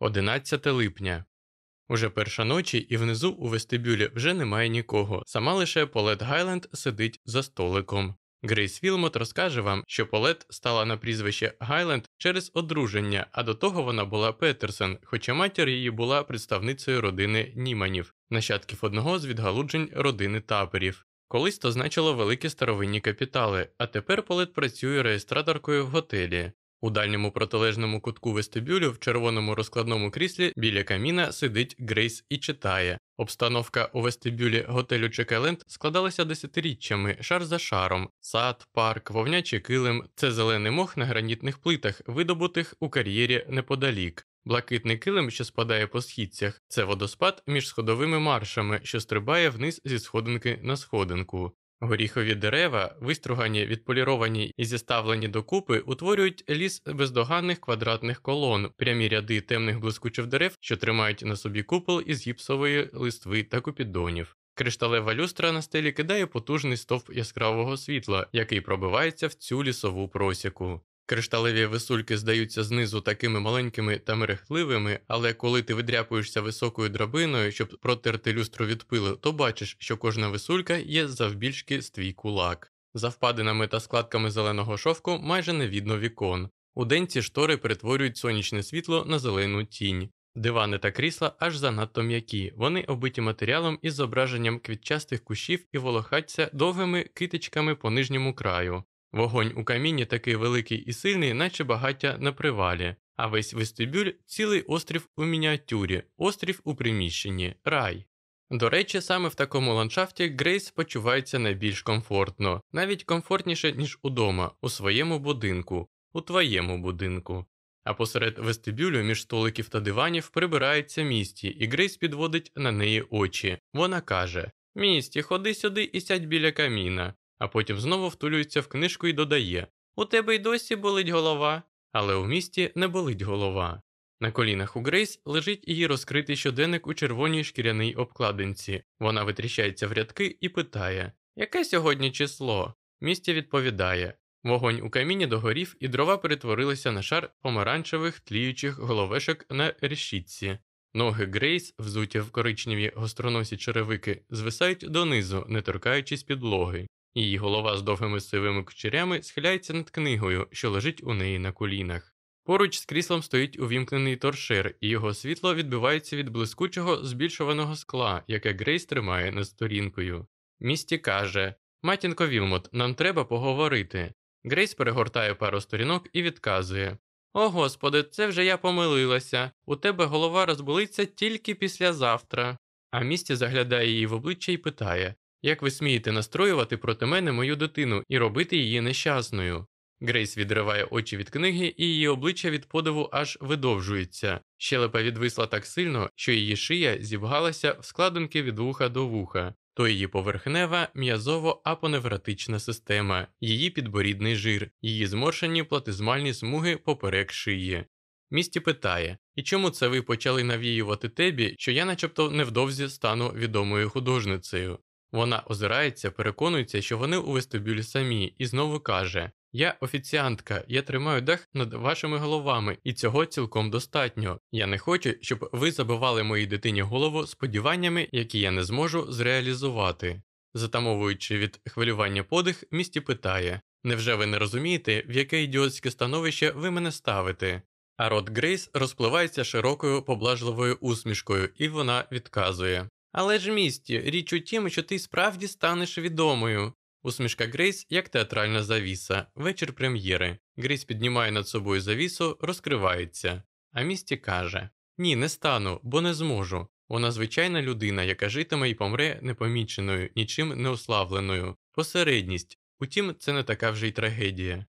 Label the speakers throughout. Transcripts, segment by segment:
Speaker 1: 11 липня. Уже перша ночі, і внизу у вестибюлі вже немає нікого. Сама лише Полет Гайленд сидить за столиком. Грейс Вілмот розкаже вам, що Полет стала на прізвище Гайленд через одруження, а до того вона була Петерсон, хоча матір її була представницею родини Німанів, нащадків одного з відгалуджень родини таперів. Колись то значило великі старовинні капітали, а тепер Полет працює реєстраторкою в готелі. У дальньому протилежному кутку вестибюлю в червоному розкладному кріслі біля каміна сидить Грейс і читає. Обстановка у вестибюлі готелю Чекайленд складалася десятиріччями, шар за шаром, сад, парк, вовнячий килим це зелений мох на гранітних плитах, видобутих у кар'єрі неподалік. Блакитний килим, що спадає по східцях, це водоспад між сходовими маршами, що стрибає вниз зі сходинки на сходинку. Горіхові дерева, вистругані, відполіровані і зіставлені докупи, утворюють ліс бездоганних квадратних колон, прямі ряди темних блискучих дерев, що тримають на собі купол із гіпсової листви та купідонів. Кришталева люстра на стелі кидає потужний стовп яскравого світла, який пробивається в цю лісову просіку. Кришталеві висульки здаються знизу такими маленькими та мерехтливими, але коли ти видряпуєшся високою драбиною, щоб протерти люстру від пилу, то бачиш, що кожна висулька є завбільшки з твій кулак. За впадинами та складками зеленого шовку майже не видно вікон. У день ці штори перетворюють сонячне світло на зелену тінь. Дивани та крісла аж занадто м'які, вони оббиті матеріалом із зображенням квітчастих кущів і волохаться довгими китичками по нижньому краю. Вогонь у каміні такий великий і сильний, наче багаття на привалі, а весь вестибюль цілий острів у мініатюрі, острів у приміщенні, рай. До речі, саме в такому ландшафті Грейс почувається найбільш комфортно, навіть комфортніше, ніж удома, у своєму будинку, у твоєму будинку. А посеред вестибюлю між столиків та диванів прибирається місті, і Грейс підводить на неї очі. Вона каже: Місті, ходи сюди і сядь біля каміна а потім знову втулюється в книжку і додає: У тебе й досі болить голова. Але у місті не болить голова. На колінах у Грейс лежить її розкритий щоденник у червоній шкіряній обкладинці. Вона витріщається в рядки і питає: Яке сьогодні число? Місті відповідає: Вогонь у каміні догорів, і дрова перетворилися на шар помаранчевих тліючих головешок на решітці. Ноги Грейс, взуті в коричневі гостроносі черевики, звисають донизу, не торкаючись підлоги. Її голова з довгими сивими кучерями схиляється над книгою, що лежить у неї на колінах. Поруч з кріслом стоїть увімкнений торшер, і його світло відбивається від блискучого збільшуваного скла, яке Грейс тримає над сторінкою. Місті каже Матінко Вілмот, нам треба поговорити. Грейс перегортає пару сторінок і відказує О господи, це вже я помилилася. У тебе голова розболиться тільки післязавтра. А місті заглядає її в обличчя і питає як ви смієте настроювати проти мене мою дитину і робити її нещасною? Грейс відриває очі від книги, і її обличчя від подиву аж видовжується. Щелепа відвисла так сильно, що її шия зібгалася в складинки від вуха до вуха, то її поверхнева м'язово апоневратична система, її підборідний жир, її зморшені платизмальні смуги поперек шиї. Місті питає, і чому це ви почали навіювати тебі, що я начебто невдовзі стану відомою художницею? Вона озирається, переконується, що вони у вестибюлі самі, і знову каже: Я офіціантка, я тримаю дах над вашими головами, і цього цілком достатньо. Я не хочу, щоб ви забивали моїй дитині голову сподіваннями, які я не зможу зреалізувати. Затамовуючи від хвилювання подих, місті питає: Невже ви не розумієте, в яке ідіотське становище ви мене ставите? А рот Грейс розпливається широкою поблажливою усмішкою, і вона відказує: але ж місті, річ у тім, що ти справді станеш відомою. Усмішка Грейс як театральна завіса, вечір прем'єри. Грейс піднімає над собою завісу, розкривається. А місті каже: Ні, не стану, бо не зможу. Вона звичайна людина, яка житиме і помре непоміченою, нічим не уславленою. Посередність. Утім, це не така вже й трагедія.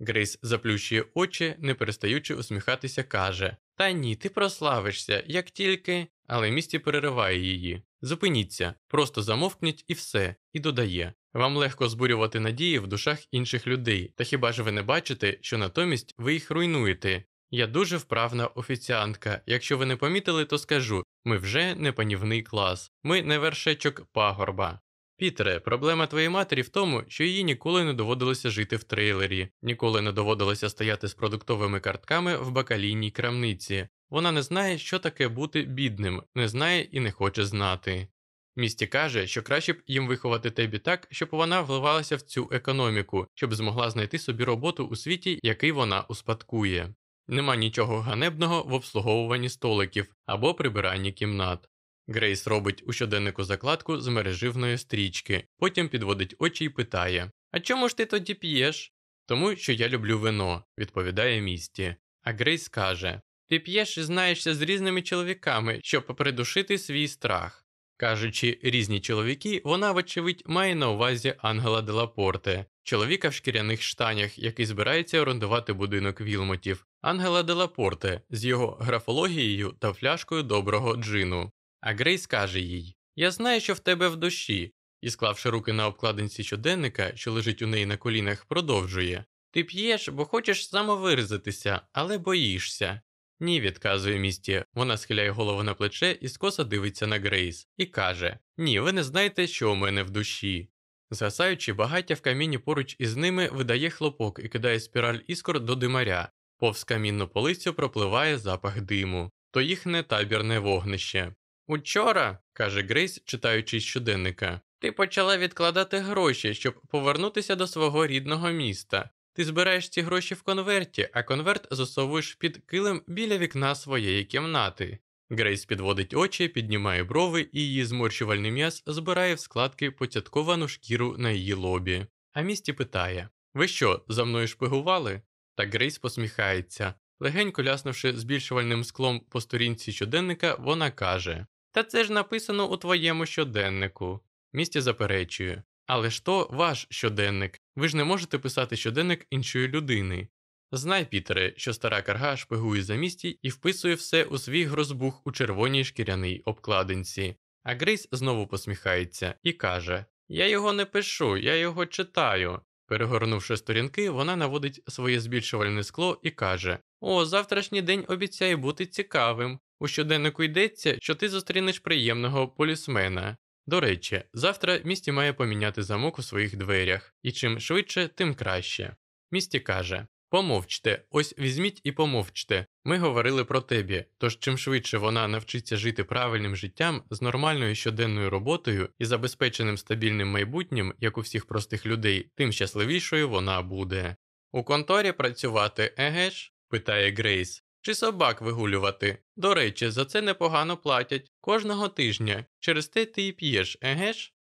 Speaker 1: Грейс заплющує очі, не перестаючи усміхатися, каже Та ні, ти прославишся, як тільки. Але місті перериває її. Зупиніться, просто замовкніть і все, і додає. Вам легко збурювати надії в душах інших людей, та хіба ж ви не бачите, що натомість ви їх руйнуєте? Я дуже вправна офіціантка. Якщо ви не помітили, то скажу ми вже не панівний клас, ми не вершечок пагорба. Пітере, проблема твоєї матері в тому, що їй ніколи не доводилося жити в трейлері, ніколи не доводилося стояти з продуктовими картками в бакалійній крамниці. Вона не знає, що таке бути бідним, не знає і не хоче знати. Місті каже, що краще б їм виховати Тебі так, щоб вона вливалася в цю економіку, щоб змогла знайти собі роботу у світі, який вона успадкує. Нема нічого ганебного в обслуговуванні столиків або прибиранні кімнат. Грейс робить у щоденнику закладку з мереживної стрічки, потім підводить очі і питає: А чому ж ти тоді п'єш? Тому що я люблю вино, відповідає місті. А Грейс каже: Ти п'єш і знаєшся з різними чоловіками, щоб придушити свій страх. Кажучи різні чоловіки, вона, вочевидь, має на увазі Ангела Делапорте, чоловіка в шкіряних штанях, який збирається орендувати будинок Вілмотів, Ангела Делапорте з його графологією та фляшкою доброго джину. А Грейс каже їй: Я знаю, що в тебе в душі, і, склавши руки на обкладинці щоденника, що лежить у неї на колінах, продовжує Ти п'єш, бо хочеш самовиразитися, але боїшся. Ні, відказує місті. Вона схиляє голову на плече і скоса дивиться на Грейс і каже: Ні, ви не знаєте, що у мене в душі. Згасаючи, багаття в каміні поруч із ними видає хлопок і кидає спіраль іскор до димаря. Повз камінну полицю пропливає запах диму, то їхне табірне вогнище. Учора, каже Грейс, читаючи щоденника, ти почала відкладати гроші, щоб повернутися до свого рідного міста. Ти збираєш ці гроші в конверті, а конверт засовуєш під килим біля вікна своєї кімнати. Грейс підводить очі, піднімає брови і її зморщувальний м'яз збирає в складки поцятковану шкіру на її лобі. А місті питає Ви що, за мною шпигували? Та Грейс посміхається. Легенько ляснувши збільшувальним склом по сторінці щоденника, вона каже: Та це ж написано у твоєму щоденнику. Місті заперечує. Але ж то ваш щоденник, ви ж не можете писати щоденник іншої людини. Знай, Пітере, що стара карга шпигує за місті і вписує все у свій грозбух у червоній шкіряній обкладинці. А Грейс знову посміхається і каже: Я його не пишу, я його читаю. Перегорнувши сторінки, вона наводить своє збільшувальне скло і каже: О, завтрашній день обіцяє бути цікавим. У щоденнику йдеться, що ти зустрінеш приємного полісмена. До речі, завтра місті має поміняти замок у своїх дверях, і чим швидше, тим краще. Місті каже Помовчте, ось візьміть і помовчте. Ми говорили про тебе, тож чим швидше вона навчиться жити правильним життям з нормальною щоденною роботою і забезпеченим стабільним майбутнім, як у всіх простих людей, тим щасливішою вона буде. У конторі працювати, еге ж? питає Грейс. Чи собак вигулювати. До речі, за це непогано платять кожного тижня. Через те ти і п'єш, еге ж?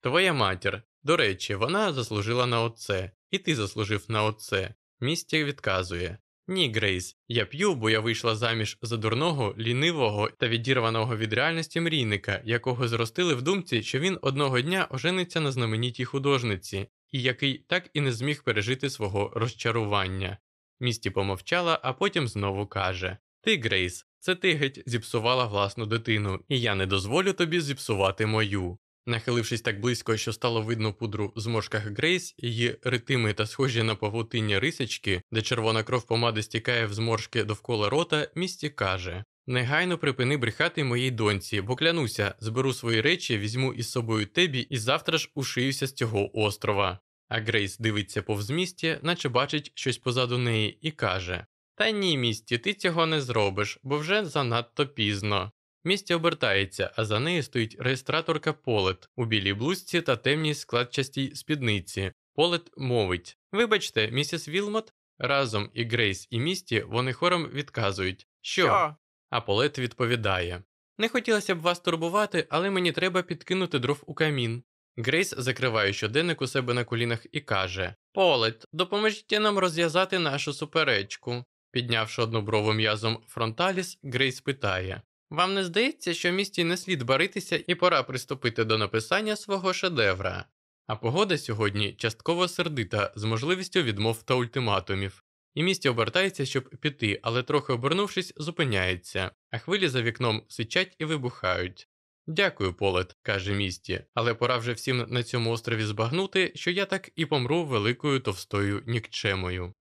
Speaker 1: Твоя матір. До речі, вона заслужила на оце, і ти заслужив на оце. Місті відказує Ні, Грейс, я п'ю, бо я вийшла заміж за дурного, лінивого та відірваного від реальності мрійника, якого зростили в думці, що він одного дня ожениться на знаменитій художниці, і який так і не зміг пережити свого розчарування. Місті помовчала, а потім знову каже: Ти, Грейс, це ти геть зіпсувала власну дитину, і я не дозволю тобі зіпсувати мою. Нахилившись так близько, що стало видно пудру в зморшках Грейс, її ритими та схожі на павутиння рисочки, де червона кров помади стікає в зморшки довкола рота, місті каже Негайно припини брехати моїй доньці, бо клянуся, зберу свої речі, візьму із собою тебі і завтра ж ушиюся з цього острова. А Грейс дивиться повз Місті, наче бачить щось позаду неї, і каже Та ні, Місті, ти цього не зробиш, бо вже занадто пізно. Місті обертається, а за нею стоїть реєстраторка Полет у білій блузці та темній складчастій спідниці. Полет мовить Вибачте, місіс Вілмот. Разом і Грейс, і Місті вони хором відказують Що?
Speaker 2: Що?
Speaker 1: А Полет відповідає Не хотілося б вас турбувати, але мені треба підкинути дров у камін. Грейс закриває щоденник у себе на колінах і каже Полет, допоможіть нам розв'язати нашу суперечку. Піднявши одну брову м'язом фронталіс, Грейс питає Вам не здається, що місті не слід баритися і пора приступити до написання свого шедевра? А погода сьогодні частково сердита з можливістю відмов та ультиматумів. І місті обертається, щоб піти, але трохи обернувшись, зупиняється, а хвилі за вікном сичать і вибухають. Дякую, Полет, каже місті, але пора вже всім на цьому острові збагнути, що я так і помру великою товстою нікчемою.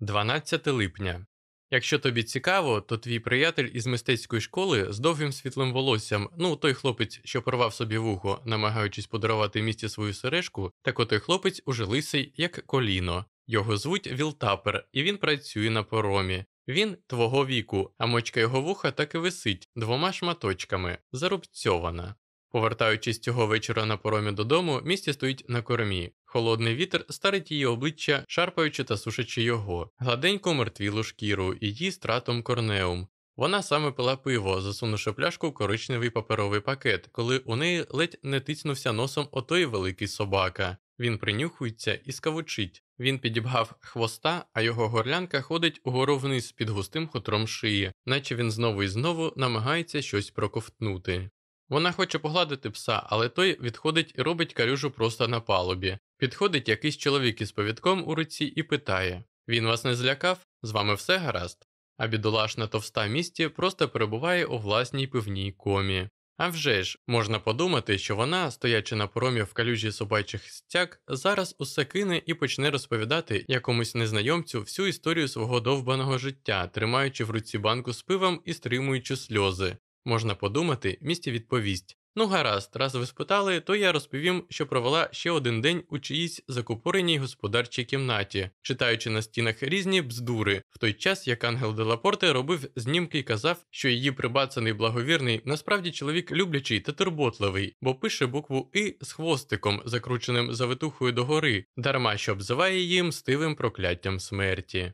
Speaker 1: Дванадцяте липня. Якщо тобі цікаво, то твій приятель із мистецької школи з довгим світлим волоссям, ну той хлопець, що порвав собі вухо, намагаючись подарувати місті свою сережку, так отой хлопець уже лисий, як коліно. Його звуть Вілтапер, і він працює на поромі. Він твого віку, а мочка його вуха так і висить двома шматочками, зарубцьована. Повертаючись цього вечора на поромі додому, місті стоїть на кормі. Холодний вітер старить її обличчя, шарпаючи та сушачи його, гладеньку мертвілу шкіру і їсть ратом корнеум. Вона саме пила пиво, засунувши пляшку в коричневий паперовий пакет, коли у неї ледь не тицнувся носом отой великий собака. Він принюхується і скавучить. Він підібгав хвоста, а його горлянка ходить угору вниз під густим хутром шиї, наче він знову і знову намагається щось проковтнути. Вона хоче погладити пса, але той відходить і робить калюжу просто на палубі. Підходить якийсь чоловік із повідком у руці і питає: Він вас не злякав? З вами все гаразд? А бідолашна товста місті просто перебуває у власній пивній комі. А вже ж, можна подумати, що вона, стоячи на поромі в калюжі собачих стяг, зараз усе кине і почне розповідати якомусь незнайомцю всю історію свого довбаного життя, тримаючи в руці банку з пивом і стримуючи сльози. Можна подумати, місті відповість Ну, гаразд, раз ви спитали, то я розповім, що провела ще один день у чиїсь закупореній господарчій кімнаті, читаючи на стінах різні бздури, в той час як Ангел Делапорте робив знімки і казав, що її прибацаний благовірний насправді чоловік люблячий та турботливий, бо пише букву І з хвостиком, закрученим завитухою догори, дарма що обзиває її мстивим прокляттям смерті.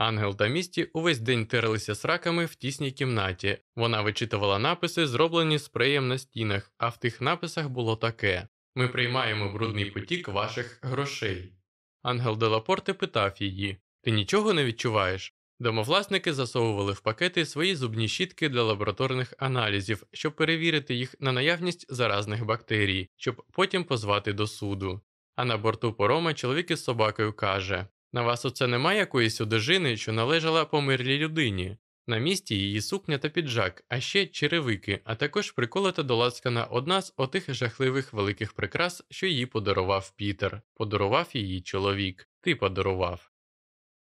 Speaker 1: Ангел та місті увесь день тирилися сраками в тісній кімнаті. Вона вичитувала написи, зроблені спреєм на стінах, а в тих написах було таке: Ми приймаємо брудний потік ваших грошей. Ангел Делапорте питав її: Ти нічого не відчуваєш? Домовласники засовували в пакети свої зубні щітки для лабораторних аналізів, щоб перевірити їх на наявність заразних бактерій, щоб потім позвати до суду. А на борту порома чоловік із собакою каже: на вас оце немає якоїсь одежини, що належала померлій людині. На місці її сукня та піджак, а ще черевики, а також приколота долацькана одна з отих жахливих великих прикрас, що їй подарував Пітер, подарував її чоловік, ти подарував.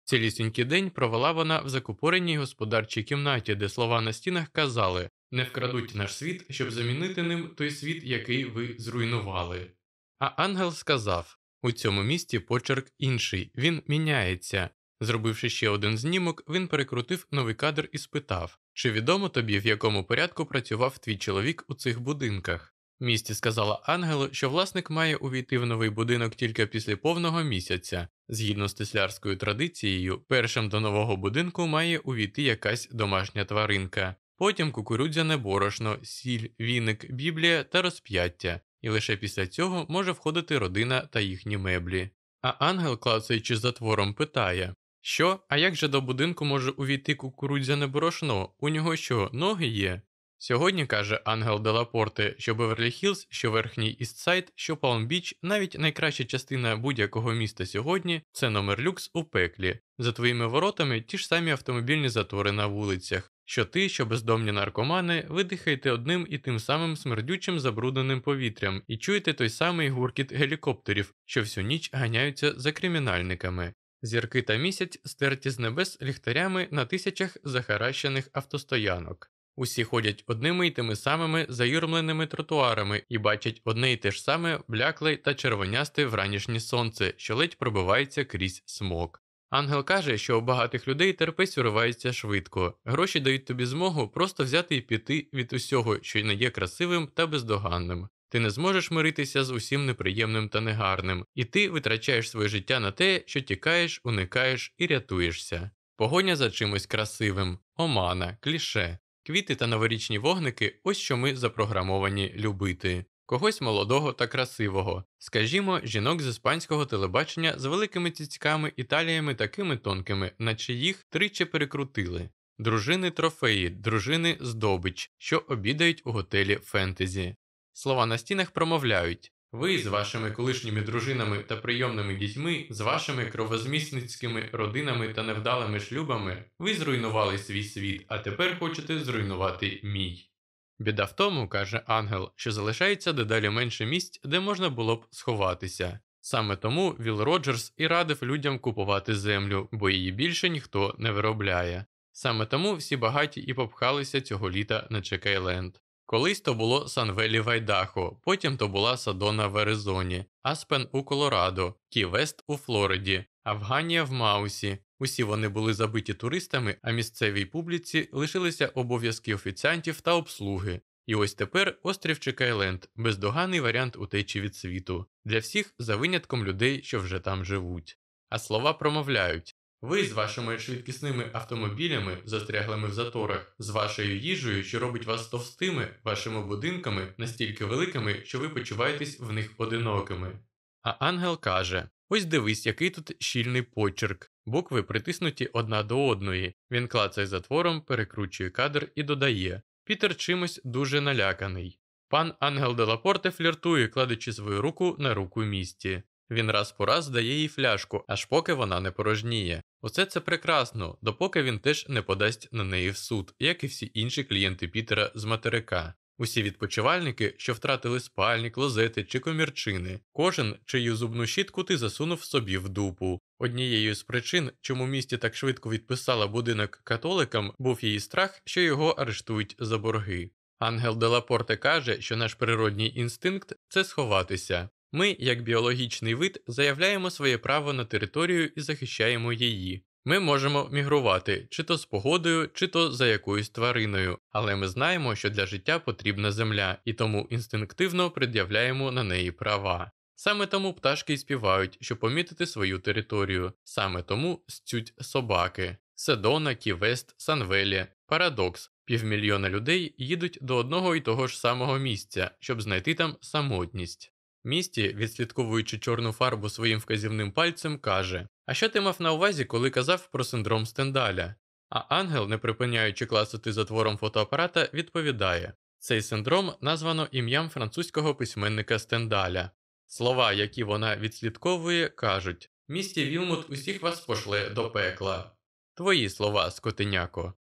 Speaker 1: Цілісінький день провела вона в закупореній господарчій кімнаті, де слова на стінах казали не вкрадуть наш світ, щоб замінити ним той світ, який ви зруйнували. А ангел сказав у цьому місті почерк інший, він міняється. Зробивши ще один знімок, він перекрутив новий кадр і спитав чи відомо тобі, в якому порядку працював твій чоловік у цих будинках? Місті сказала Ангелу, що власник має увійти в новий будинок тільки після повного місяця. Згідно з тислярською традицією, першим до нового будинку має увійти якась домашня тваринка, потім кукурудзяне борошно, сіль, віник, біблія та розп'яття і лише після цього може входити родина та їхні меблі. А ангел, клацаючи затвором, питає Що, а як же до будинку може увійти кукурудзяне борошно? У нього що, ноги є? Сьогодні каже Ангел Делапорте, що Беверлі Хілз, що верхній Істсайд, що Палм-Біч, навіть найкраща частина будь-якого міста сьогодні це номер люкс у пеклі. За твоїми воротами ті ж самі автомобільні затори на вулицях, що ти, що бездомні наркомани, ви дихаєте одним і тим самим смердючим забрудненим повітрям і чуєте той самий гуркіт гелікоптерів, що всю ніч ганяються за кримінальниками. Зірки та місяць стерті з небес ліхтарями на тисячах захаращених автостоянок. Усі ходять одними й тими самими заюрмленими тротуарами і бачать одне й те ж саме блякле та червонясте вранішнє сонце, що ледь пробивається крізь смок. Ангел каже, що у багатих людей терпець уривається швидко, гроші дають тобі змогу просто взяти і піти від усього, що не є красивим та бездоганним. Ти не зможеш миритися з усім неприємним та негарним, і ти витрачаєш своє життя на те, що тікаєш, уникаєш і рятуєшся. Погоня за чимось красивим, омана, кліше, квіти та новорічні вогники ось що ми запрограмовані любити когось молодого та красивого, скажімо, жінок з іспанського телебачення з великими цицьками і таліями такими тонкими, наче їх тричі перекрутили, дружини трофеї, дружини здобич, що обідають у готелі фентезі. Слова на стінах промовляють. Ви з вашими колишніми дружинами та прийомними дітьми, з вашими кровозмісницькими родинами та невдалими шлюбами, ви зруйнували свій світ, а тепер хочете зруйнувати мій. Біда в тому, каже Ангел, що залишається дедалі менше місць, де можна було б сховатися. Саме тому Віл Роджерс і радив людям купувати землю, бо її більше ніхто не виробляє. Саме тому всі багаті і попхалися цього літа на Чекайленд. Колись то було Санвелі в Айдахо, потім то була Садона в Аризоні, Аспен у Колорадо, Кі-Вест у Флориді, Афганія в Маусі. Усі вони були забиті туристами, а місцевій публіці лишилися обов'язки офіціантів та обслуги. І ось тепер острів Чекайленд бездоганний варіант утечі від світу для всіх за винятком людей, що вже там живуть. А слова промовляють ви з вашими швидкісними автомобілями, застряглими в заторах, з вашою їжею, що робить вас товстими, вашими будинками настільки великими, що ви почуваєтесь в них одинокими. А ангел каже: Ось дивись, який тут щільний почерк. Букви притиснуті одна до одної. Він клацає затвором, перекручує кадр і додає: Пітер чимось дуже наляканий. Пан Ангел Делапорте фліртує, кладучи свою руку на руку місті. Він раз по раз дає їй фляжку, аж поки вона не порожніє. Усе це прекрасно, допоки він теж не подасть на неї в суд, як і всі інші клієнти Пітера з материка. Усі відпочивальники, що втратили спальні, клозети чи комірчини, кожен, чию зубну щітку ти засунув собі в дупу. Однією з причин, чому місті так швидко відписала будинок католикам, був її страх, що його арештують за борги. Ангел Делапорте каже, що наш природній інстинкт це сховатися. Ми, як біологічний вид, заявляємо своє право на територію і захищаємо її. Ми можемо мігрувати чи то з погодою, чи то за якоюсь твариною, але ми знаємо, що для життя потрібна земля, і тому інстинктивно пред'являємо на неї права. Саме тому пташки й співають, щоб помітити свою територію, саме тому стють собаки. Седона, Ківест, Санвелі, Парадокс. Півмільйона людей їдуть до одного і того ж самого місця, щоб знайти там самотність. Місті, відслідковуючи чорну фарбу своїм вказівним пальцем, каже: А що ти мав на увазі, коли казав про синдром Стендаля? А ангел, не припиняючи класити затвором фотоапарата, відповідає: цей синдром названо ім'ям французького письменника Стендаля. Слова, які вона відслідковує, кажуть: Місті Вілмут усіх вас пошле до пекла. Твої слова, скотиняко.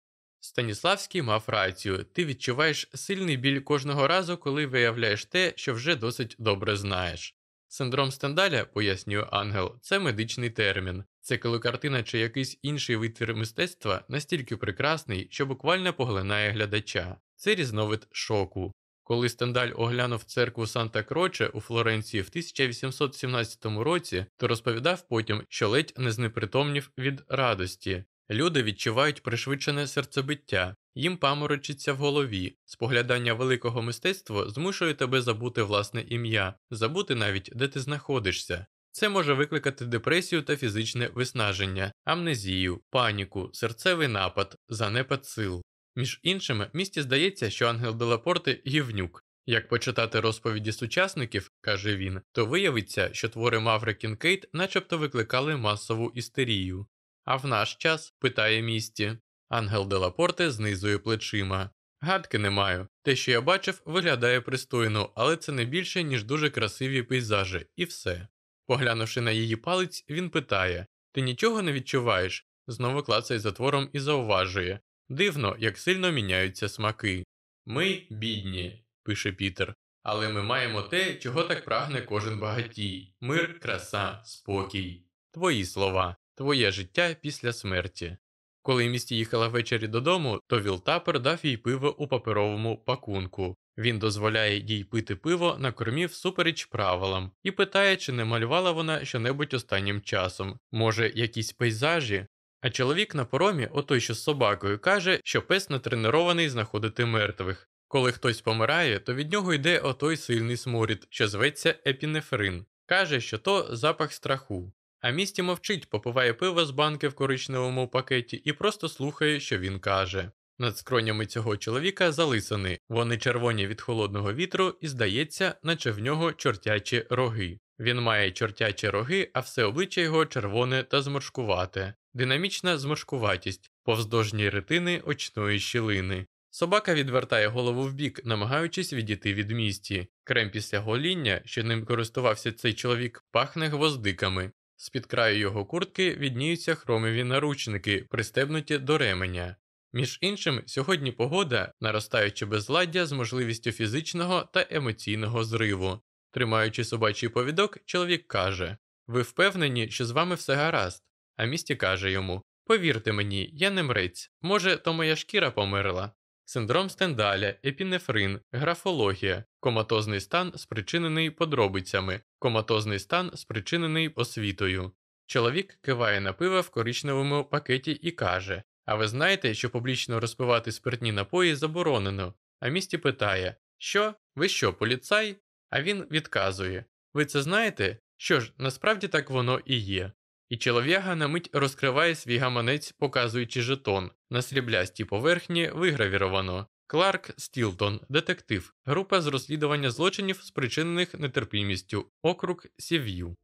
Speaker 1: Станіславський мав рацію, ти відчуваєш сильний біль кожного разу, коли виявляєш те, що вже досить добре знаєш. Синдром Стендаля, пояснює ангел, це медичний термін. Це коли картина чи якийсь інший витвір мистецтва настільки прекрасний, що буквально поглинає глядача. Це різновид шоку. Коли Стендаль оглянув церкву Санта Кроче у Флоренції в 1817 році, то розповідав потім, що ледь не знепритомнів від радості. Люди відчувають пришвидшене серцебиття, їм паморочиться в голові. Споглядання великого мистецтва змушує тебе забути власне ім'я, забути навіть де ти знаходишся. Це може викликати депресію та фізичне виснаження, амнезію, паніку, серцевий напад, занепад сил. Між іншими, Місті здається, що Ангел Делапорт гівнюк. Як почитати розповіді сучасників, каже він, то виявиться, що твори Маври Кінкейт начебто викликали масову істерію. А в наш час питає Місті. Ангел Делапорте знизує плечима. Гадки не маю. Те, що я бачив, виглядає пристойно, але це не більше, ніж дуже красиві пейзажі, і все. Поглянувши на її палець, він питає Ти нічого не відчуваєш? Знову клацає затвором і зауважує Дивно, як сильно міняються смаки. Ми бідні, пише Пітер, але ми маємо те, чого так прагне кожен багатій мир, краса, спокій. Твої слова твоє життя після смерті. Коли місті їхала ввечері додому, то Вілтапер дав їй пиво у паперовому пакунку. Він дозволяє їй пити пиво на кормі всупереч правилам і питає, чи не малювала вона щонебудь останнім часом, може, якісь пейзажі. А чоловік на поромі, отой що з собакою, каже, що пес натренований знаходити мертвих. Коли хтось помирає, то від нього йде отой сильний сморід, що зветься епінефрин. Каже, що то запах страху. А місті мовчить, попиває пиво з банки в коричневому пакеті і просто слухає, що він каже. Над скронями цього чоловіка залисані, вони червоні від холодного вітру, і здається, наче в нього чортячі роги. Він має чортячі роги, а все обличчя його червоне та зморшкувате, динамічна зморшкуватість, повздовжні ретини очної щілини. Собака відвертає голову вбік, намагаючись відійти від місті. Крем після гоління, що ним користувався цей чоловік, пахне гвоздиками. З під краю його куртки відніються хромові наручники, пристебнуті до ременя. Між іншим, сьогодні погода, наростаючи безладдя з можливістю фізичного та емоційного зриву. Тримаючи собачий повідок, чоловік каже: Ви впевнені, що з вами все гаразд? А місті каже йому: Повірте мені, я не мрець. Може, то моя шкіра померла. Синдром Стендаля, епінефрин, графологія, коматозний стан, спричинений подробицями, коматозний стан, спричинений освітою. Чоловік киває на пиво в коричневому пакеті і каже: А ви знаєте, що публічно розпивати спиртні напої заборонено? А місті питає: Що? Ви що, поліцай? А він відказує: Ви це знаєте? Що ж, насправді так воно і є. І чолов'яга на мить розкриває свій гаманець, показуючи жетон. На сріблястій поверхні вигравіровано Кларк Стілтон, детектив, група з розслідування злочинів, спричинених нетерпімістю, округ Сів'ю.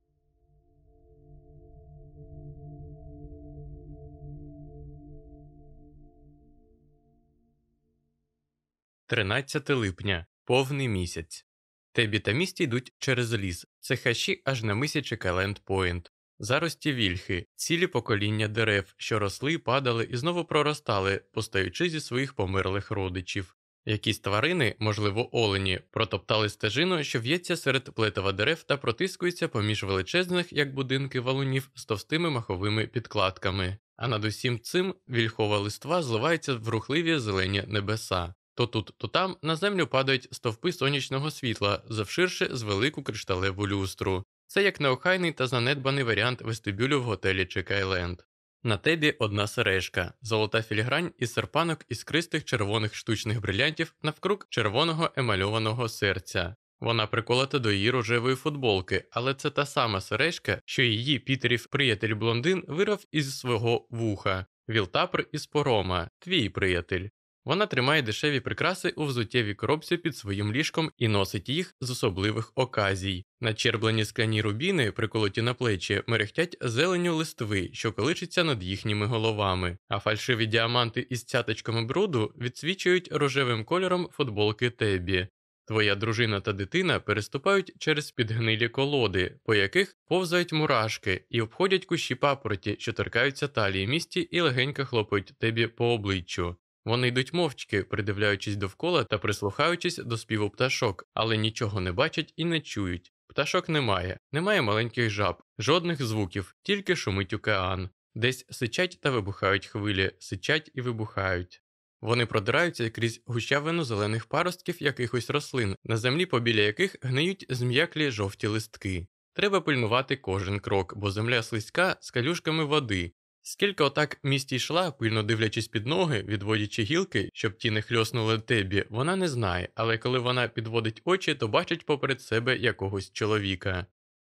Speaker 1: 13 липня, повний місяць. Тебі та місті йдуть через ліс, це хащі аж на мисячі Календ Пойнт. Зарості вільхи, цілі покоління дерев, що росли, падали і знову проростали, постаючи зі своїх померлих родичів. Якісь тварини, можливо, олені, протоптали стежину, що в'ється серед плетова дерев та протискується поміж величезних, як будинки валунів, з товстими маховими підкладками. А над усім цим вільхова листва зливається в рухливі зелені небеса. То тут, то там на землю падають стовпи сонячного світла, завширши з велику кришталеву люстру. Це як неохайний та занедбаний варіант вестибюлю в готелі Чекайленд. На тебі одна сережка, золота філігрань із серпанок іскристих червоних штучних брилянтів навкруг червоного емальованого серця. Вона приколота до її рожевої футболки, але це та сама сережка, що її Пітерів приятель блондин вирвав із свого вуха, Вілтапр із порома, твій приятель. Вона тримає дешеві прикраси у взуттєвій коробці під своїм ліжком і носить їх з особливих оказій. Начерблені скляні рубіни, приколоті на плечі, мерехтять зеленю листви, що количаться над їхніми головами, а фальшиві діаманти із цяточками бруду відсвічують рожевим кольором футболки Тебі. Твоя дружина та дитина переступають через підгнилі колоди, по яких повзають мурашки і обходять кущі папороті, що торкаються талії місті і легенько хлопають тебі по обличчю. Вони йдуть мовчки, придивляючись довкола та прислухаючись до співу пташок, але нічого не бачать і не чують. Пташок немає, немає маленьких жаб, жодних звуків, тільки шумить океан. Десь сичать та вибухають хвилі, сичать і вибухають. Вони продираються крізь гущавину зелених паростків якихось рослин, на землі, побіля яких гниють зм'яклі жовті листки. Треба пильнувати кожен крок, бо земля слизька з калюшками води, Скільки отак місті йшла, пильно дивлячись під ноги, відводячи гілки, щоб ті не хльоснули тебі, вона не знає, але коли вона підводить очі, то бачить поперед себе якогось чоловіка.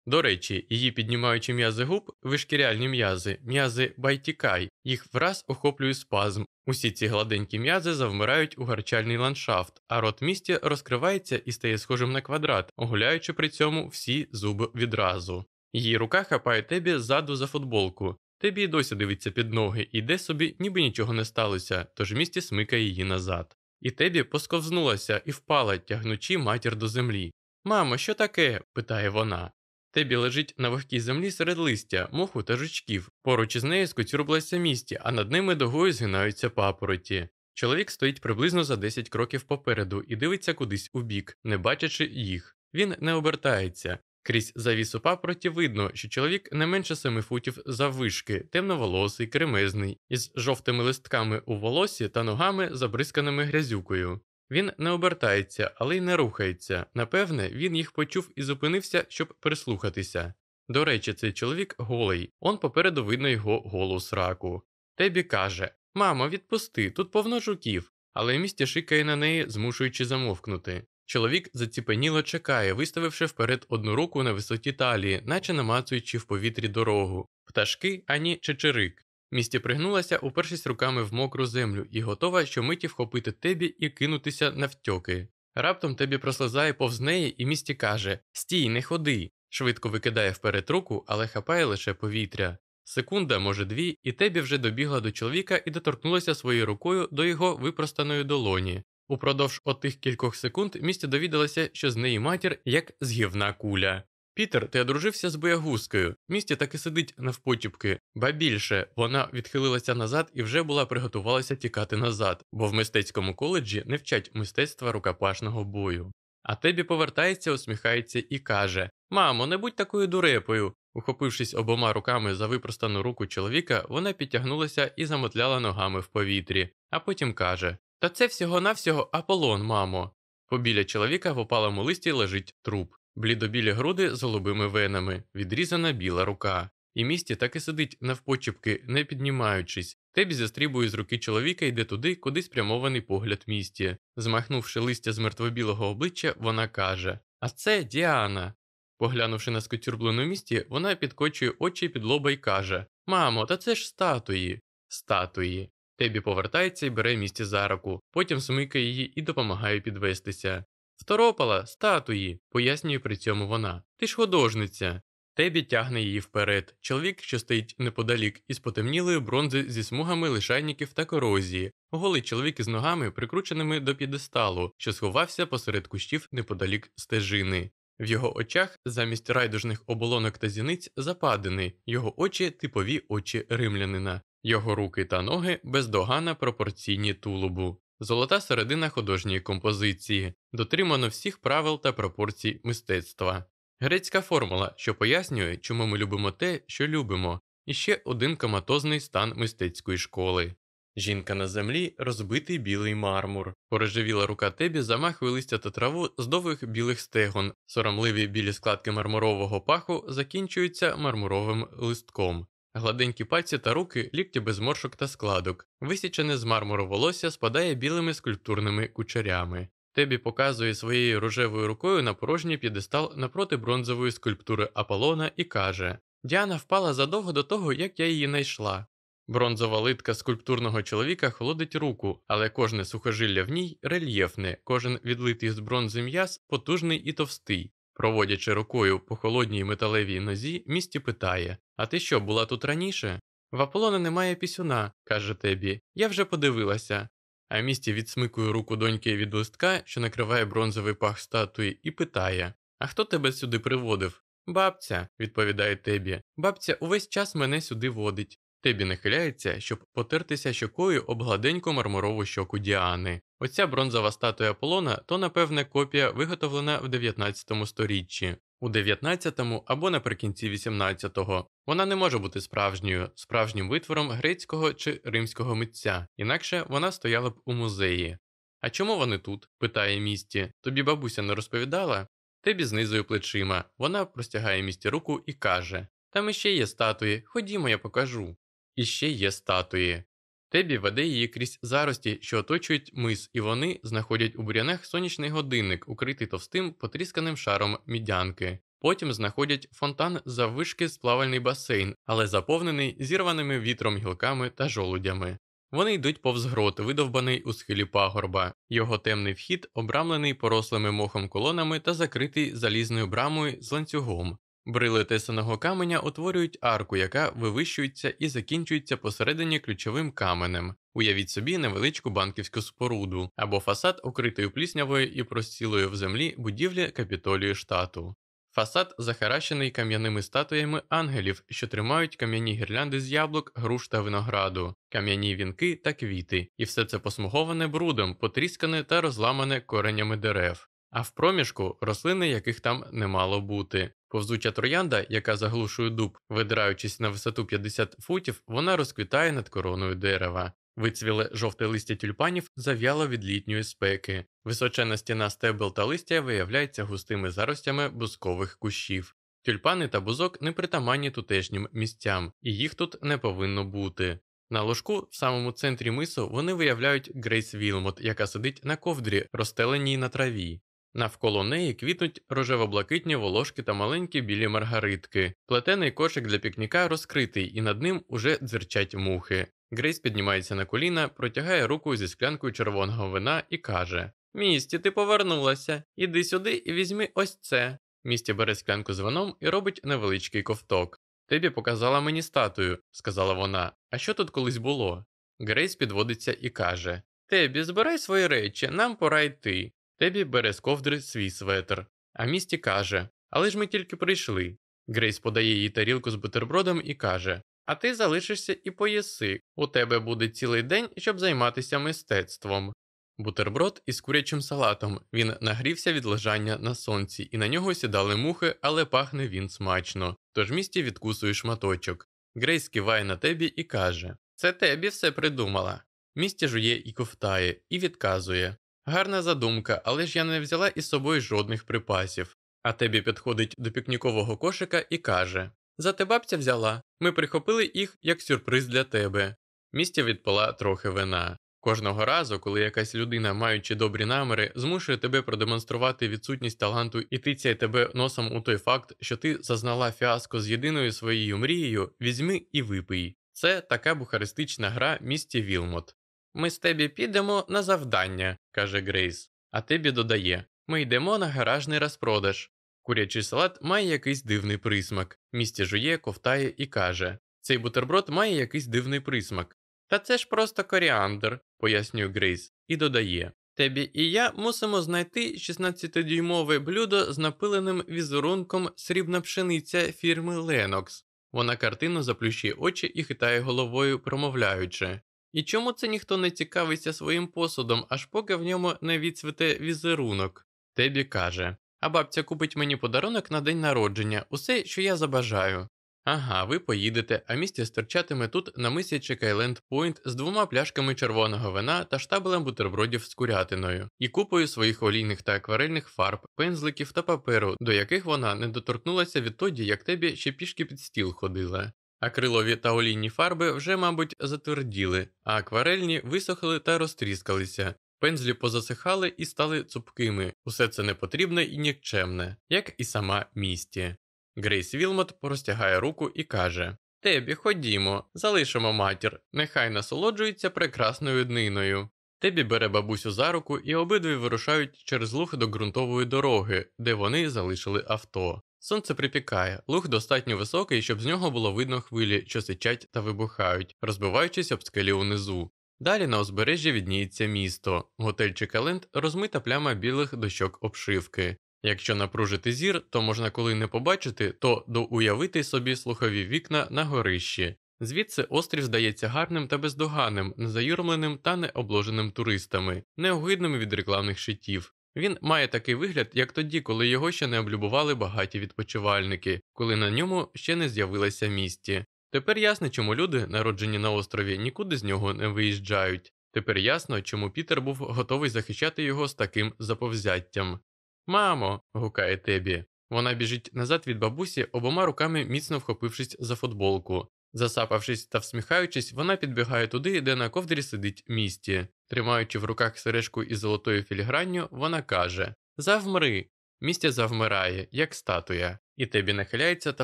Speaker 1: До речі, її піднімаючи м'язи губ, вишкіряльні м'язи, м'язи байтікай, їх враз охоплює спазм. Усі ці гладенькі м'язи завмирають у гарчальний ландшафт, а рот місті розкривається і стає схожим на квадрат, оголяючи при цьому всі зуби відразу. Її рука хапає тебі ззаду за футболку. Тебі досі дивиться під ноги і йде собі, ніби нічого не сталося, тож місті смикає її назад. І Тебі посковзнулася і впала, тягнучи матір до землі. Мамо, що таке? питає вона. Тебі лежить на вогкій землі серед листя, моху та жучків. Поруч із нею скоцюрблася місті, а над ними догою згинаються папороті. Чоловік стоїть приблизно за 10 кроків попереду і дивиться кудись у бік, не бачачи їх. Він не обертається, Крізь завісу папороті видно, що чоловік не менше семи футів заввишки, темноволосий, кремезний, із жовтими листками у волосі та ногами, забризканими грязюкою. Він не обертається, але й не рухається. Напевне, він їх почув і зупинився, щоб прислухатися. До речі, цей чоловік голий, он попереду видно його голу сраку. Тебі каже Мамо, відпусти, тут повно жуків, але місті шикає на неї, змушуючи замовкнути. Чоловік заціпеніло чекає, виставивши вперед одну руку на висоті талії, наче намацуючи в повітрі дорогу, пташки ані чечерик. Місті пригнулася, упершись руками в мокру землю, і готова щомиті вхопити тебі і кинутися навтьоки. Раптом тебі прослизає повз неї, і місті каже Стій, не ходи. Швидко викидає вперед руку, але хапає лише повітря. Секунда, може дві, і тебі вже добігла до чоловіка і доторкнулася своєю рукою до його випростаної долоні. Упродовж отих кількох секунд місті довідалася, що з неї матір як згівна куля. Пітер, ти одружився з боягузкою. Місті таки сидить навпочіпки, ба більше вона відхилилася назад і вже була приготувалася тікати назад, бо в мистецькому коледжі не вчать мистецтва рукопашного бою. А Тебі повертається, усміхається і каже: Мамо, не будь такою дурепою. Ухопившись обома руками за випростану руку чоловіка, вона підтягнулася і замотляла ногами в повітрі, а потім каже: Та це всього-навсього Аполлон, мамо. Побіля чоловіка в опалому листі лежить труп, блідобілі груди з голубими венами, відрізана біла рука. І місті так і сидить навпочіпки, не піднімаючись. Тебі застрібує з руки чоловіка йде туди, куди спрямований погляд місті. Змахнувши листя з мертвобілого обличчя, вона каже: А це Діана. Поглянувши на скотюрблену місті, вона підкочує очі під лоба і каже: Мамо, та це ж статуї. Статуї. Тебі повертається і бере місті за руку, потім смикає її і допомагає підвестися. Второпала, статуї, пояснює при цьому вона. Ти ж художниця. Тебі тягне її вперед. Чоловік, що стоїть неподалік, із потемнілої бронзи зі смугами лишайників та корозії, голий чоловік із ногами, прикрученими до п'єдесталу, що сховався посеред кущів неподалік стежини. В його очах замість райдужних оболонок та зіниць западини, його очі типові очі римлянина, його руки та ноги бездоганно пропорційні тулубу. Золота середина художньої композиції, дотримано всіх правил та пропорцій мистецтва. Грецька формула, що пояснює, чому ми любимо те, що любимо, і ще один коматозний стан мистецької школи. Жінка на землі розбитий білий мармур. Порожевіла рука тебі замахує листя та траву з довгих білих стегон, соромливі білі складки мармурового паху закінчуються мармуровим листком. Гладенькі пальці та руки, лікті без моршок та складок, висічене з мармуру волосся спадає білими скульптурними кучерями. Тебі показує своєю рожевою рукою на порожній п'єдестал напроти бронзової скульптури Аполлона і каже: Діана впала задовго до того, як я її знайшла. Бронзова литка скульптурного чоловіка холодить руку, але кожне сухожилля в ній рельєфне, кожен відлитий з бронзи м'яз потужний і товстий. Проводячи рукою по холодній металевій нозі, місті питає: А ти що, була тут раніше? В Аполлона немає пісюна, каже Тебі. Я вже подивилася. А місті відсмикує руку доньки від листка, що накриває бронзовий пах статуї, і питає: А хто тебе сюди приводив? Бабця, відповідає Тебі. Бабця увесь час мене сюди водить. Тебі нахиляється, щоб потертися щокою об гладеньку мармурову щоку Діани. Оця бронзова статуя Аполлона то, напевне, копія, виготовлена в 19 сторіччі. У 19-му або наприкінці 18-го вона не може бути справжньою, справжнім витвором грецького чи римського митця, інакше вона стояла б у музеї. А чому вони тут? питає місті. Тобі бабуся не розповідала? Тебі знизує плечима. Вона простягає місті руку і каже: Там іще є статуї, ходімо, я покажу. І ще є статуї. Тебі веде її крізь зарості, що оточують мис, і вони знаходять у бурянах сонячний годинник, укритий товстим потрісканим шаром мідянки. Потім знаходять фонтан заввишки сплавальний басейн, але заповнений зірваними вітром гілками та жолудями. Вони йдуть повз грот, видовбаний у схилі пагорба. Його темний вхід обрамлений порослими мохом колонами та закритий залізною брамою з ланцюгом. Брили тесаного каменя утворюють арку, яка вивищується і закінчується посередині ключовим каменем. Уявіть собі невеличку банківську споруду або фасад, укритою пліснявою і простілою в землі будівлі капітолію штату. Фасад захаращений кам'яними статуями ангелів, що тримають кам'яні гірлянди з яблук, груш та винограду, кам'яні вінки та квіти, і все це посмуговане брудом, потріскане та розламане коренями дерев. А в проміжку рослини, яких там не мало бути. Повзуча троянда, яка заглушує дуб, видираючись на висоту 50 футів, вона розквітає над короною дерева. Вицвіле жовте листя тюльпанів зав'яло від літньої спеки. Височена стіна стебел та листя виявляється густими заростями бузкових кущів. Тюльпани та бузок не притаманні тутешнім місцям, і їх тут не повинно бути. На ложку в самому центрі мису вони виявляють Грейс Вілмот, яка сидить на ковдрі, розстеленій на траві. Навколо неї квітнуть рожево-блакитні волошки та маленькі білі маргаритки. Плетений кошик для пікніка розкритий, і над ним уже дзерчать мухи. Грейс піднімається на коліна, протягає руку зі склянкою червоного вина і каже: Місті, ти повернулася. Іди сюди і візьми ось це. Місті бере склянку з вином і робить невеличкий ковток. Тебі показала мені статую, сказала вона. А що тут колись було? Грейс підводиться і каже: Тебі, збирай свої речі, нам пора йти. Тебі бере з ковдри свій светр. А місті каже: Але ж ми тільки прийшли. Грейс подає їй тарілку з бутербродом і каже: А ти залишишся і поїси. У тебе буде цілий день, щоб займатися мистецтвом. Бутерброд із курячим салатом. Він нагрівся від лежання на сонці, і на нього сідали мухи, але пахне він смачно. Тож місті відкусує шматочок. Грейс киває на Тебі і каже: Це Тебі все придумала. Місті жує і ковтає, і відказує. Гарна задумка, але ж я не взяла із собою жодних припасів. А Тебі підходить до пікнікового кошика і каже: Зате бабця взяла. Ми прихопили їх як сюрприз для тебе. Місті відпила трохи вина. Кожного разу, коли якась людина, маючи добрі наміри, змушує тебе продемонструвати відсутність таланту і тицяє тебе носом у той факт, що ти зазнала фіаско з єдиною своєю мрією, візьми і випий. Це така бухаристична гра Місті Вілмот. Ми з Тебі підемо на завдання, каже Грейс. А Тебі додає: Ми йдемо на гаражний розпродаж. Курячий салат має якийсь дивний присмак. Місті жує, ковтає і каже: Цей бутерброд має якийсь дивний присмак. Та це ж просто коріандр, пояснює Грейс, і додає: Тебі і я мусимо знайти 16-дюймове блюдо з напиленим візерунком срібна пшениця фірми Ленокс. Вона картинно заплющує очі і хитає головою, промовляючи. І чому це ніхто не цікавиться своїм посудом, аж поки в ньому не відцвіте візерунок? Тебі каже: А бабця купить мені подарунок на день народження, усе, що я забажаю. Ага, ви поїдете, а місті стирчатиме тут на мисі Чекайленд Пойнт з двома пляшками червоного вина та штабелем бутербродів з курятиною, і купою своїх олійних та акварельних фарб, пензликів та паперу, до яких вона не доторкнулася відтоді, як тебе ще пішки під стіл ходила. Акрилові та олійні фарби вже, мабуть, затверділи, а акварельні висохли та розтріскалися. Пензлі позасихали і стали цупкими, усе це непотрібне і нікчемне, як і сама місті. Грейс Вілмот простягає руку і каже: Тебі, ходімо, залишимо матір, нехай насолоджується прекрасною дниною. Тебі бере бабусю за руку і обидві вирушають через луг до ґрунтової дороги, де вони залишили авто. Сонце припікає, луг достатньо високий, щоб з нього було видно хвилі, що сичать та вибухають, розбиваючись об скелі унизу. Далі на узбережжі відніється місто, готель Чекаленд розмита пляма білих дощок обшивки. Якщо напружити зір, то можна коли не побачити, то доуявити собі слухові вікна на горищі. Звідси острів здається гарним та бездоганним, незаюрмленим та необложеним туристами, неогидним від рекламних шитів. Він має такий вигляд, як тоді, коли його ще не облюбували багаті відпочивальники, коли на ньому ще не з'явилися місті. Тепер ясно, чому люди, народжені на острові, нікуди з нього не виїжджають. Тепер ясно, чому Пітер був готовий захищати його з таким заповзяттям. Мамо. гукає Тебі. Вона біжить назад від бабусі, обома руками міцно вхопившись за футболку. Засапавшись та всміхаючись, вона підбігає туди, де на ковдрі сидить місті. Тримаючи в руках сережку із золотою філігранню, вона каже Завмри. Містя завмирає, як статуя, і Тебі нахиляється та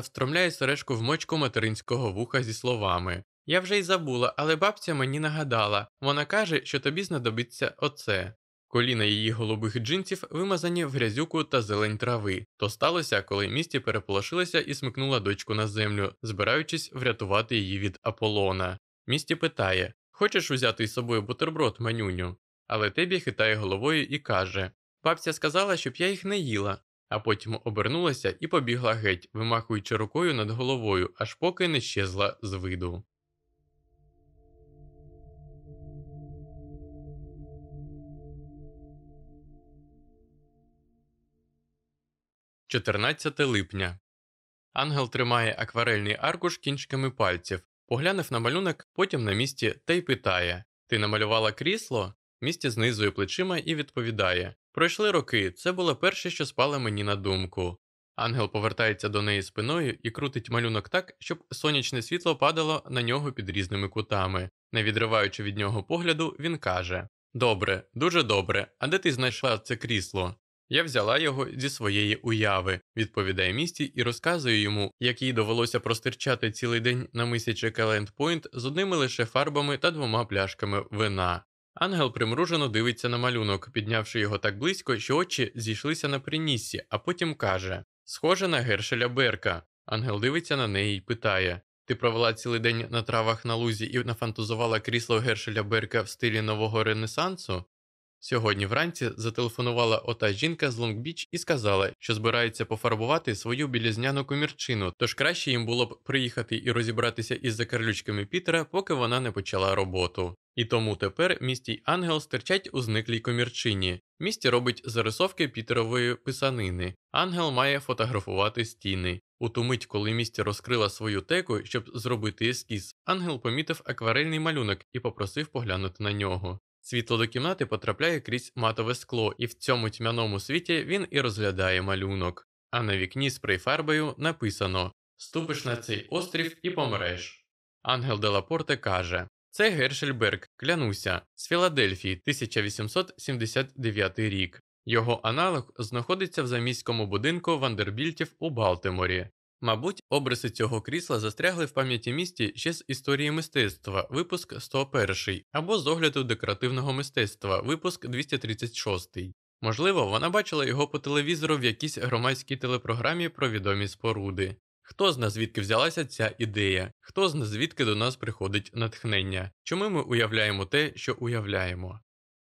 Speaker 1: встромляє сережку в мочку материнського вуха зі словами Я вже й забула, але бабця мені нагадала вона каже, що тобі знадобиться оце. Коліна її голубих джинсів вимазані в грязюку та зелень трави. То сталося, коли місті переполошилася і смикнула дочку на землю, збираючись врятувати її від Аполлона. Місті питає Хочеш узяти із собою бутерброд, манюню? Але Тебі хитає головою і каже Бабця сказала, щоб я їх не їла, а потім обернулася і побігла геть, вимахуючи рукою над головою, аж поки не щезла з виду. 14 липня. Ангел тримає акварельний аркуш кінчиками пальців, поглянув на малюнок, потім на місці та й питає Ти намалювала крісло? Місті знизує плечима і відповідає Пройшли роки, це було перше, що спало мені на думку. Ангел повертається до неї спиною і крутить малюнок так, щоб сонячне світло падало на нього під різними кутами. Не відриваючи від нього погляду, він каже Добре, дуже добре. А де ти знайшла це крісло? Я взяла його зі своєї уяви, відповідає місті і розказує йому, як їй довелося простирчати цілий день на мисячі Календ Пойнт з одними лише фарбами та двома пляшками вина. Ангел примружено дивиться на малюнок, піднявши його так близько, що очі зійшлися на приніссі, а потім каже: Схоже на Гершеля Берка. Ангел дивиться на неї і питає: Ти провела цілий день на травах на лузі і нафантазувала крісло Гершеля Берка в стилі нового Ренесансу? Сьогодні вранці зателефонувала ота жінка з Лонгбіч і сказала, що збирається пофарбувати свою білізняну комірчину, тож краще їм було б приїхати і розібратися із закарлючками Пітера, поки вона не почала роботу. І тому тепер містій ангел стирчать у зниклій комірчині. Місті робить зарисовки Пітерової писанини. Ангел має фотографувати стіни. У ту мить, коли місті розкрила свою теку, щоб зробити ескіз, ангел помітив акварельний малюнок і попросив поглянути на нього. Світло до кімнати потрапляє крізь матове скло, і в цьому тьмяному світі він і розглядає малюнок. А на вікні спрейфарбою написано Ступиш на цей острів і помреш. Ангел Делапорте каже Це Гершельберг, клянуся, з Філадельфії, 1879 рік. Його аналог знаходиться в заміському будинку Вандербільтів у Балтиморі. Мабуть, обриси цього крісла застрягли в пам'яті місті ще з історії мистецтва, випуск 101, або з огляду декоративного мистецтва, випуск 236. Можливо, вона бачила його по телевізору в якійсь громадській телепрограмі про відомі споруди. Хто зна звідки взялася ця ідея, хто зна звідки до нас приходить натхнення, чому ми уявляємо те, що уявляємо.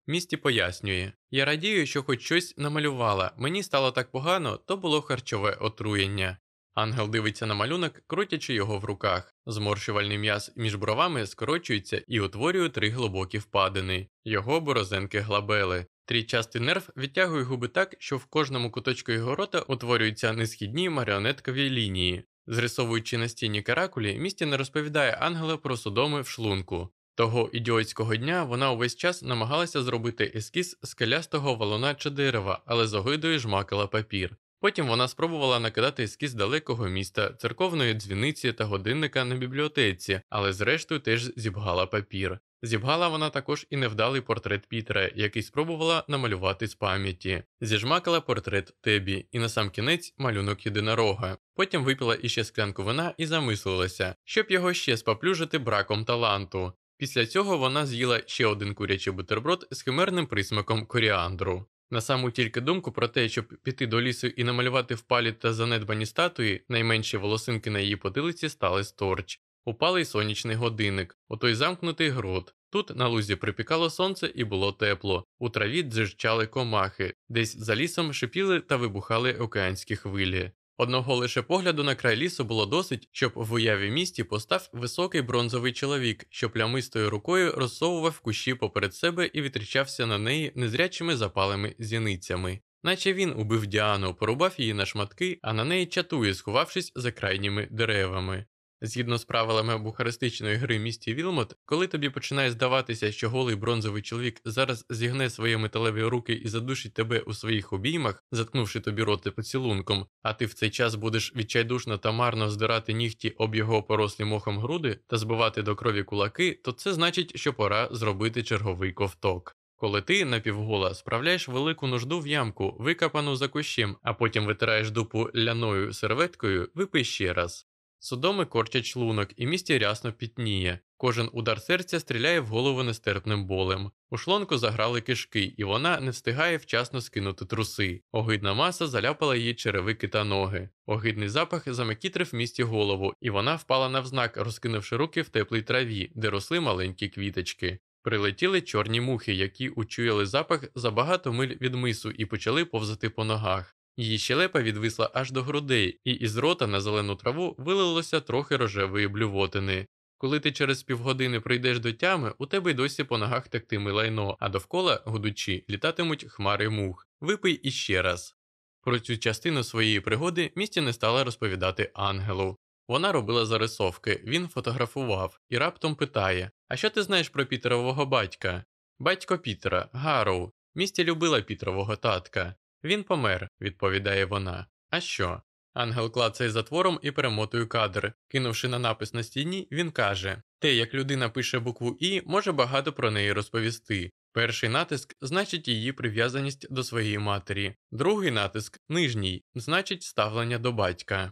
Speaker 1: Місті пояснює я радію, що хоч щось намалювала, мені стало так погано, то було харчове отруєння. Ангел дивиться на малюнок, крутячи його в руках. Зморщувальний м'яз між бровами скорочується і утворює три глибокі впадини. Його борозенки глабели. Трійчастий нерв відтягує губи так, що в кожному куточку його рота утворюються несхідні маріонеткові лінії. Зрисовуючи на стіні каракулі, місті не розповідає ангела про судоми в шлунку. Того ідіотського дня вона увесь час намагалася зробити ескіз скелястого валуна чи дерева, але з огидою жмакала папір. Потім вона спробувала накидати ескіз далекого міста, церковної дзвіниці та годинника на бібліотеці, але зрештою теж зібгала папір. Зібгала вона також і невдалий портрет Пітера, який спробувала намалювати з пам'яті. Зіжмакала портрет Тебі і на сам кінець малюнок єдинорога. Потім випила іще склянку вина і замислилася, щоб його ще споплюжити браком таланту. Після цього вона з'їла ще один курячий бутерброд з химерним присмаком коріандру. На саму тільки думку про те, щоб піти до лісу і намалювати впалі та занедбані статуї, найменші волосинки на її потилиці стали сторч. Упалий сонячний годинник, отой замкнутий грот. Тут на лузі припікало сонце і було тепло, у траві дзижчали комахи, десь за лісом шипіли та вибухали океанські хвилі. Одного лише погляду на край лісу було досить, щоб в уяві місті постав високий бронзовий чоловік, що плямистою рукою розсовував кущі поперед себе і витрічався на неї незрячими запалими зіницями. Наче він убив Діану, порубав її на шматки, а на неї чатує, сховавшись за крайніми деревами. Згідно з правилами бухаристичної гри місті Вілмот, коли тобі починає здаватися, що голий бронзовий чоловік зараз зігне свої металеві руки і задушить тебе у своїх обіймах, заткнувши тобі роти поцілунком, а ти в цей час будеш відчайдушно та марно здирати нігті об його порослі мохом груди та збивати до крові кулаки, то це значить, що пора зробити черговий ковток. Коли ти напівгола справляєш велику нужду в ямку, викопану за кущем, а потім витираєш дупу ляною серветкою, випий ще раз. Судоми корчать шлунок і місті рясно пітніє. Кожен удар серця стріляє в голову нестерпним болем. У шлунку заграли кишки, і вона не встигає вчасно скинути труси. Огидна маса заляпала її черевики та ноги. Огидний запах замекітрив місті голову, і вона впала навзнак, розкинувши руки в теплій траві, де росли маленькі квіточки. Прилетіли чорні мухи, які учуяли запах за багато миль від мису і почали повзати по ногах. Її щелепа відвисла аж до грудей, і із рота на зелену траву вилилося трохи рожевої блювотини. Коли ти через півгодини прийдеш до тями, у тебе й досі по ногах тектиме лайно, а довкола, гудучи, літатимуть хмари мух. Випий іще раз. Про цю частину своєї пригоди місті не стала розповідати ангелу. Вона робила зарисовки, він фотографував і раптом питає: А що ти знаєш про Пітерового батька? Батько Пітера, Гарроу. Місті любила Пітерового татка. Він помер, відповідає вона. А що? Ангел клацає затвором і перемотує кадр. Кинувши на напис на стіні, він каже: Те, як людина пише букву І, може багато про неї розповісти. Перший натиск значить її прив'язаність до своєї матері, другий натиск нижній, значить ставлення до батька.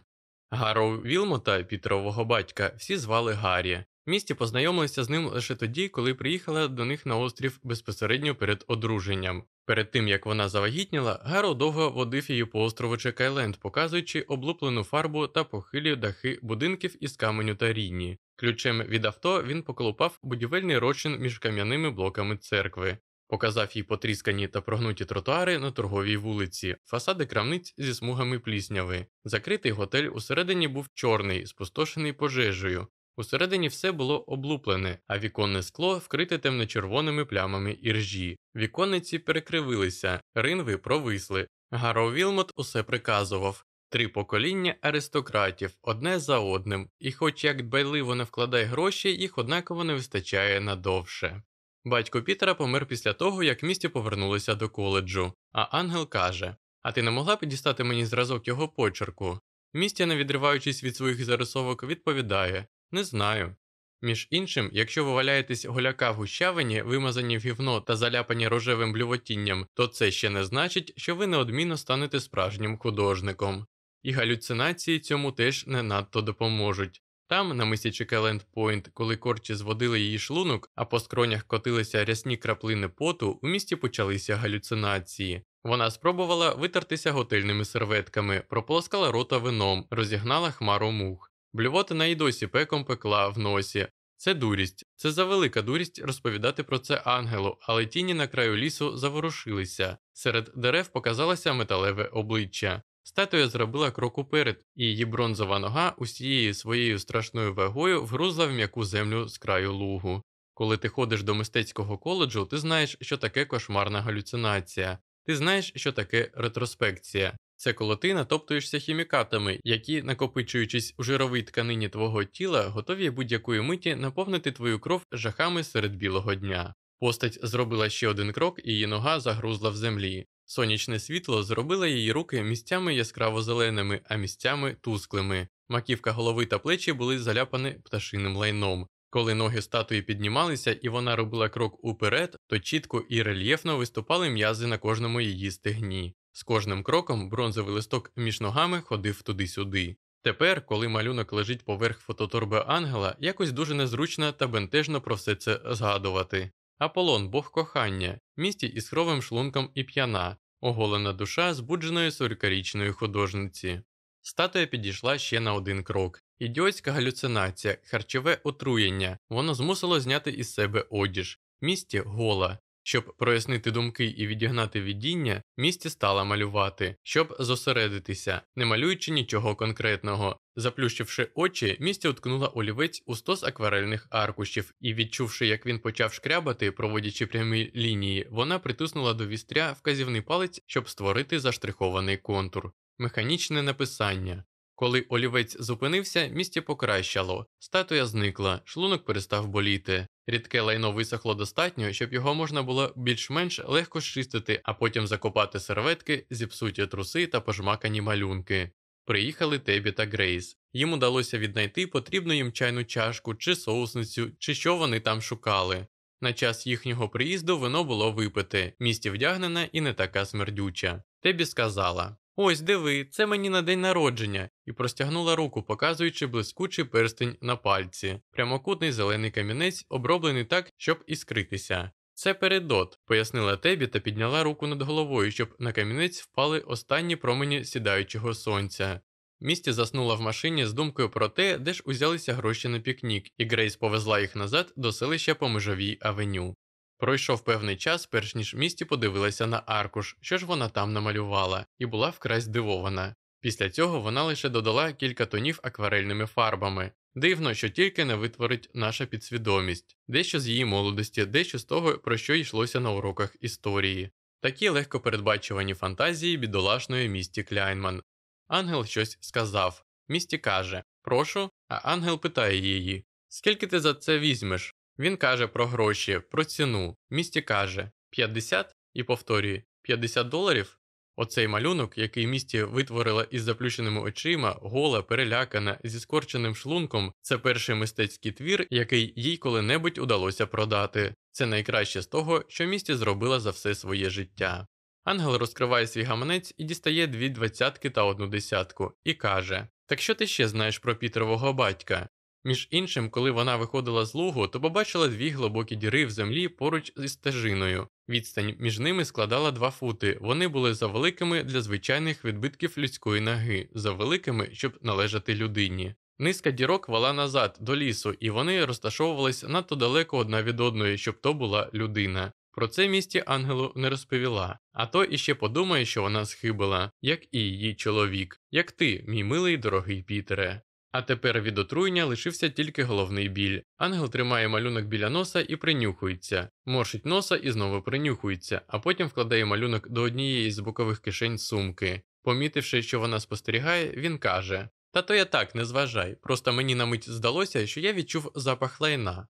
Speaker 1: Гарроу Вілмота, Пітрового батька, всі звали Гаррі. Місті познайомилися з ним лише тоді, коли приїхала до них на острів безпосередньо перед одруженням. Перед тим як вона завагітніла, Гаро довго водив її по острову Чекайленд, показуючи облуплену фарбу та похилі дахи будинків із каменю та ріні. Ключем від авто він поколупав будівельний розчин між кам'яними блоками церкви. Показав їй потріскані та прогнуті тротуари на торговій вулиці, фасади крамниць зі смугами плісняви. Закритий готель усередині був чорний, спустошений пожежею. Усередині все було облуплене, а віконне скло вкрите темно-червоними плямами іржі. Віконниці перекривилися, ринви провисли. Гаро Вілмот усе приказував. Три покоління аристократів одне за одним, і, хоч як дбайливо не вкладай гроші, їх однаково не вистачає надовше. Батько Пітера помер після того, як місті повернулися до коледжу, а ангел каже: А ти не могла б дістати мені зразок його почерку? Містя, не відриваючись від своїх зарисовок, відповідає Не знаю. Між іншим, якщо ви валяєтесь голяка в гущавині, вимазані в гівно та заляпані рожевим блювотінням, то це ще не значить, що ви неодмінно станете справжнім художником. І галюцинації цьому теж не надто допоможуть. Там, на мисі Пойнт, коли корчі зводили її шлунок, а по скронях котилися рясні краплини поту, у місті почалися галюцинації. Вона спробувала витертися готельними серветками, прополоскала рота вином, розігнала хмару мух. Блювотина й досі пеком пекла в носі. Це дурість, це завелика дурість розповідати про це ангелу, але тіні на краю лісу заворушилися. Серед дерев показалося металеве обличчя. Статуя зробила крок уперед, і її бронзова нога усією своєю страшною вагою вгрузла в м'яку землю з краю лугу. Коли ти ходиш до мистецького коледжу, ти знаєш, що таке кошмарна галюцинація, ти знаєш, що таке ретроспекція. Це коли ти натоптуєшся хімікатами, які, накопичуючись у жировій тканині твого тіла, готові будь-якої миті наповнити твою кров жахами серед білого дня. Постать зробила ще один крок, і її нога загрузла в землі. Сонячне світло зробило її руки місцями яскраво зеленими, а місцями тусклими. Маківка голови та плечі були заляпані пташиним лайном. Коли ноги статуї піднімалися і вона робила крок уперед, то чітко і рельєфно виступали м'язи на кожному її стегні. З кожним кроком бронзовий листок між ногами ходив туди-сюди. Тепер, коли малюнок лежить поверх фототорби ангела, якось дуже незручно та бентежно про все це згадувати. Аполлон, бог кохання, місті із кровим шлунком і п'яна, оголена душа збудженої сорокарічної художниці. Статуя підійшла ще на один крок. Ідіотська галюцинація, харчове отруєння, воно змусило зняти із себе одіж, місті гола. Щоб прояснити думки і відігнати видіння, місті стала малювати, щоб зосередитися, не малюючи нічого конкретного. Заплющивши очі, місті уткнула олівець у стос акварельних аркушів, і, відчувши, як він почав шкрябати, проводячи прямі лінії, вона притиснула до вістря вказівний палець, щоб створити заштрихований контур. Механічне написання. Коли олівець зупинився, місті покращало, статуя зникла, шлунок перестав боліти. Рідке лайно висохло достатньо, щоб його можна було більш-менш легко щистити, а потім закопати серветки, зіпсуті труси та пожмакані малюнки. Приїхали Тебі та Грейс. Їм удалося віднайти потрібну їм чайну чашку чи соусницю, чи що вони там шукали. На час їхнього приїзду вино було випите, місті вдягнене і не така смердюча. Тебі сказала Ось диви, це мені на день народження, і простягнула руку, показуючи блискучий перстень на пальці, прямокутний зелений камінець, оброблений так, щоб іскритися. Це передот, пояснила Тебі та підняла руку над головою, щоб на камінець впали останні промені сідаючого сонця. Місті заснула в машині з думкою про те, де ж узялися гроші на пікнік, і Грейс повезла їх назад до селища по межовій авеню. Пройшов певний час, перш ніж місті подивилася на аркуш, що ж вона там намалювала, і була вкрай здивована. Після цього вона лише додала кілька тонів акварельними фарбами. Дивно, що тільки не витворить наша підсвідомість, дещо з її молодості, дещо з того, про що йшлося на уроках історії. Такі легко передбачувані фантазії бідолашної місті Кляйнман. Ангел щось сказав. Місті каже Прошу, а ангел питає її Скільки ти за це візьмеш? Він каже про гроші, про ціну. Місті каже 50 і повторює 50 доларів. Оцей малюнок, який місті витворила із заплющеними очима, гола, перелякана, зі скорченим шлунком, це перший мистецький твір, який їй коли-небудь удалося продати. Це найкраще з того, що місті зробила за все своє життя. Ангел розкриває свій гаманець і дістає дві двадцятки та одну десятку, і каже: Так що ти ще знаєш про Пітерового батька? Між іншим, коли вона виходила з лугу, то побачила дві глибокі діри в землі поруч зі стежиною. Відстань між ними складала два фути. Вони були завеликими для звичайних відбитків людської ноги, завеликими, щоб належати людині. Низка дірок вела назад до лісу, і вони розташовувались надто далеко одна від одної, щоб то була людина. Про це місті ангелу не розповіла, а то іще подумає, що вона схибила, як і її чоловік, як ти, мій милий дорогий Пітере. А тепер від отруєння лишився тільки головний біль. Ангел тримає малюнок біля носа і принюхується, моршить носа і знову принюхується, а потім вкладає малюнок до однієї з бокових кишень сумки. Помітивши, що вона спостерігає, він каже: Та то я так не зважай, просто мені на мить здалося, що я відчув запах лайна.